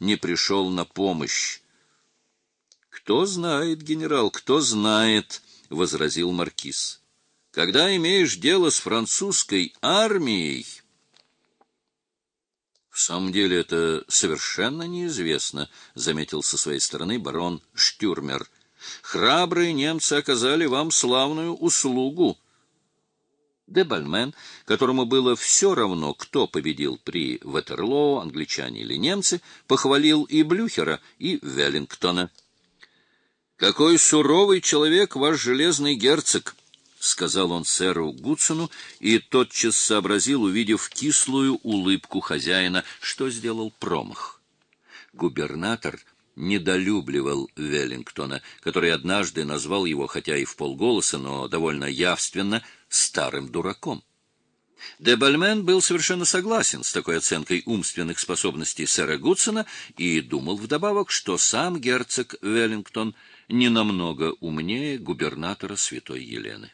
не пришел на помощь. «Кто знает, генерал, кто знает», — возразил маркиз. «Когда имеешь дело с французской армией...» «В самом деле это совершенно неизвестно», — заметил со своей стороны барон Штюрмер. «Храбрые немцы оказали вам славную услугу». Де Бальмен, которому было все равно, кто победил при Ватерлоо, англичане или немцы, похвалил и Блюхера, и Веллингтона. «Какой суровый человек ваш железный герцог!» — сказал он сэру Гудсону, и тотчас сообразил, увидев кислую улыбку хозяина, что сделал промах. Губернатор недолюбливал Веллингтона, который однажды назвал его, хотя и в полголоса, но довольно явственно, старым дураком. Де Бальмен был совершенно согласен с такой оценкой умственных способностей сэра Гудсона и думал вдобавок, что сам герцог Веллингтон не намного умнее губернатора Святой Елены.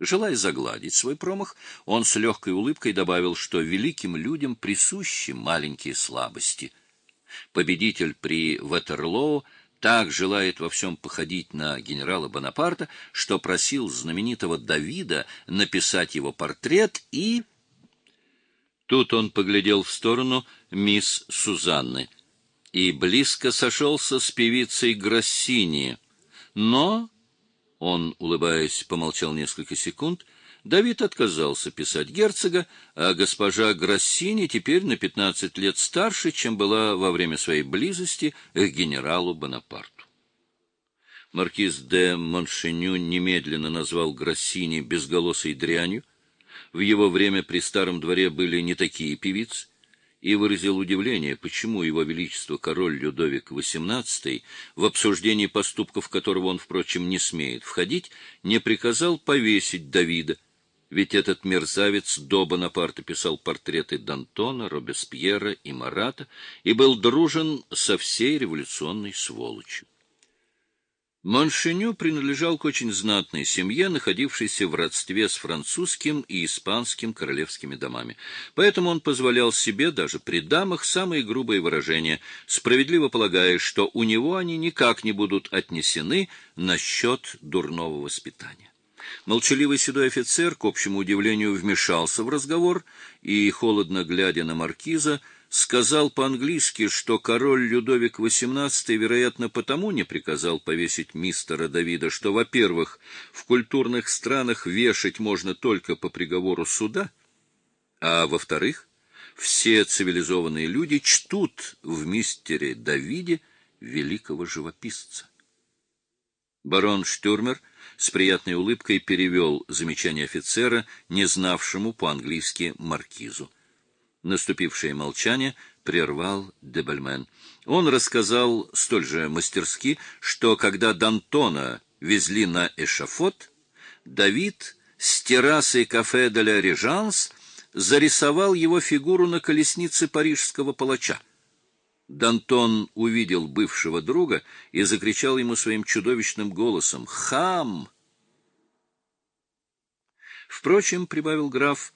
Желая загладить свой промах, он с легкой улыбкой добавил, что великим людям присущи маленькие слабости. Победитель при Ватерлоо так желает во всем походить на генерала Бонапарта, что просил знаменитого Давида написать его портрет и... Тут он поглядел в сторону мисс Сузанны и близко сошелся с певицей Гроссини, но он, улыбаясь, помолчал несколько секунд. Давид отказался писать герцога, а госпожа Гроссини теперь на пятнадцать лет старше, чем была во время своей близости к генералу Бонапарту. Маркиз де Моншеню немедленно назвал Гроссини безголосой дрянью. В его время при старом дворе были не такие певицы и выразил удивление, почему его величество король Людовик XVIII, в обсуждении поступков которого он, впрочем, не смеет входить, не приказал повесить Давида, ведь этот мерзавец до Бонапарта писал портреты Д'Антона, Робеспьера и Марата и был дружен со всей революционной сволочью. Моншеню принадлежал к очень знатной семье, находившейся в родстве с французским и испанским королевскими домами. Поэтому он позволял себе даже при дамах самые грубые выражения, справедливо полагая, что у него они никак не будут отнесены насчет дурного воспитания. Молчаливый седой офицер, к общему удивлению, вмешался в разговор и, холодно глядя на маркиза, сказал по-английски, что король Людовик XVIII, вероятно, потому не приказал повесить мистера Давида, что, во-первых, в культурных странах вешать можно только по приговору суда, а, во-вторых, все цивилизованные люди чтут в мистере Давиде великого живописца. Барон Штюрмер с приятной улыбкой перевел замечание офицера, не знавшему по-английски маркизу. Наступившее молчание прервал Дебельмен. Он рассказал столь же мастерски, что когда Д'Антона везли на эшафот, Давид с террасы кафе де Режанс зарисовал его фигуру на колеснице парижского палача. Д'Антон увидел бывшего друга и закричал ему своим чудовищным голосом «Хам!». Впрочем, — прибавил граф,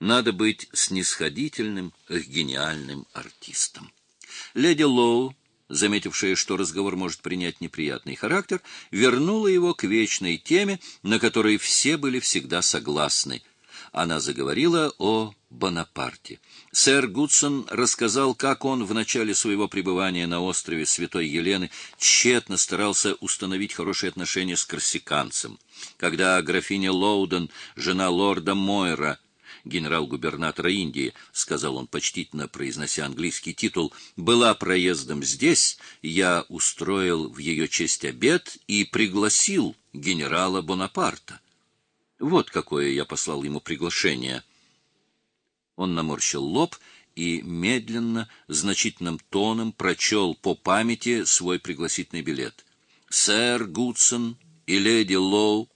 надо быть снисходительным к гениальным артистам. Леди Лоу, заметившая, что разговор может принять неприятный характер, вернула его к вечной теме, на которой все были всегда согласны. Она заговорила о Бонапарте. Сэр Гудсон рассказал, как он в начале своего пребывания на острове Святой Елены тщетно старался установить хорошие отношения с корсиканцем. Когда графиня Лоуден, жена лорда Мойра, генерал-губернатора Индии, — сказал он, почтительно произнося английский титул, — была проездом здесь, я устроил в ее честь обед и пригласил генерала Бонапарта. Вот какое я послал ему приглашение. Он наморщил лоб и медленно, значительным тоном прочел по памяти свой пригласительный билет. «Сэр Гудсон и леди Лоу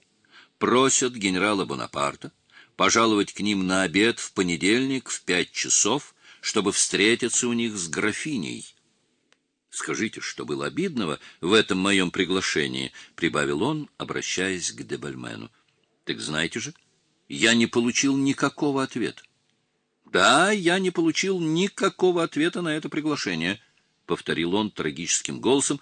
просят генерала Бонапарта пожаловать к ним на обед в понедельник в пять часов, чтобы встретиться у них с графиней. Скажите, что было обидного в этом моем приглашении, — прибавил он, обращаясь к Дебальмену. — Так знаете же, я не получил никакого ответа. Да, я не получил никакого ответа на это приглашение. повторил он трагическим голосом,